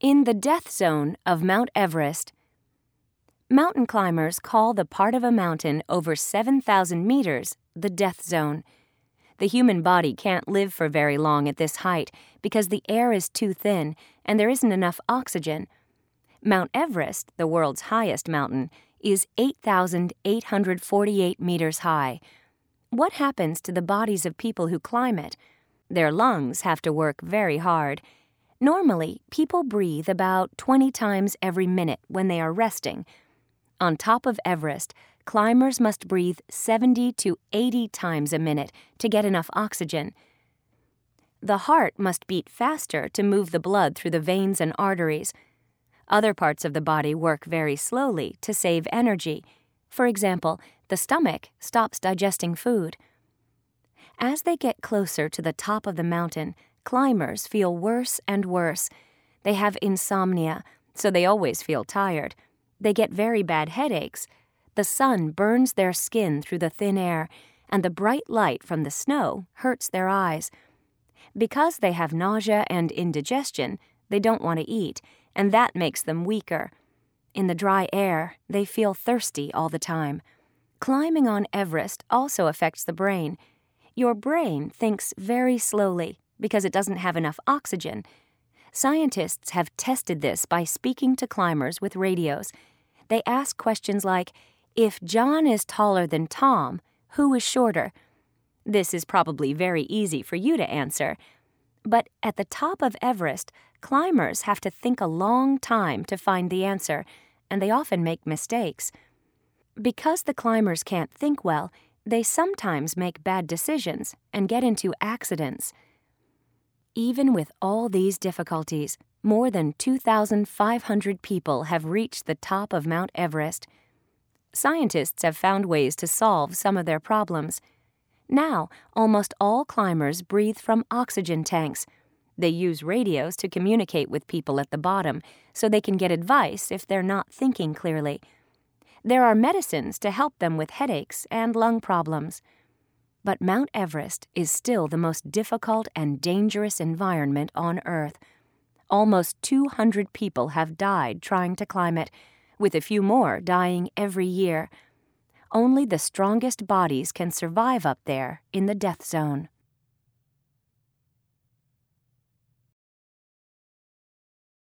In the death zone of Mount Everest, mountain climbers call the part of a mountain over 7,000 meters the death zone. The human body can't live for very long at this height because the air is too thin and there isn't enough oxygen. Mount Everest, the world's highest mountain, is 8,848 meters high. What happens to the bodies of people who climb it? Their lungs have to work very hard Normally, people breathe about 20 times every minute when they are resting. On top of Everest, climbers must breathe 70 to 80 times a minute to get enough oxygen. The heart must beat faster to move the blood through the veins and arteries. Other parts of the body work very slowly to save energy. For example, the stomach stops digesting food. As they get closer to the top of the mountain, climbers feel worse and worse. They have insomnia, so they always feel tired. They get very bad headaches. The sun burns their skin through the thin air, and the bright light from the snow hurts their eyes. Because they have nausea and indigestion, they don't want to eat, and that makes them weaker. In the dry air, they feel thirsty all the time. Climbing on Everest also affects the brain. Your brain thinks very slowly because it doesn't have enough oxygen. Scientists have tested this by speaking to climbers with radios. They ask questions like If John is taller than Tom, who is shorter? This is probably very easy for you to answer. But at the top of Everest, climbers have to think a long time to find the answer, and they often make mistakes. Because the climbers can't think well, they sometimes make bad decisions and get into accidents. Even with all these difficulties, more than 2,500 people have reached the top of Mount Everest. Scientists have found ways to solve some of their problems. Now, almost all climbers breathe from oxygen tanks. They use radios to communicate with people at the bottom so they can get advice if they're not thinking clearly. There are medicines to help them with headaches and lung problems. But Mount Everest is still the most difficult and dangerous environment on Earth. Almost 200 people have died trying to climb it, with a few more dying every year. Only the strongest bodies can survive up there in the death zone.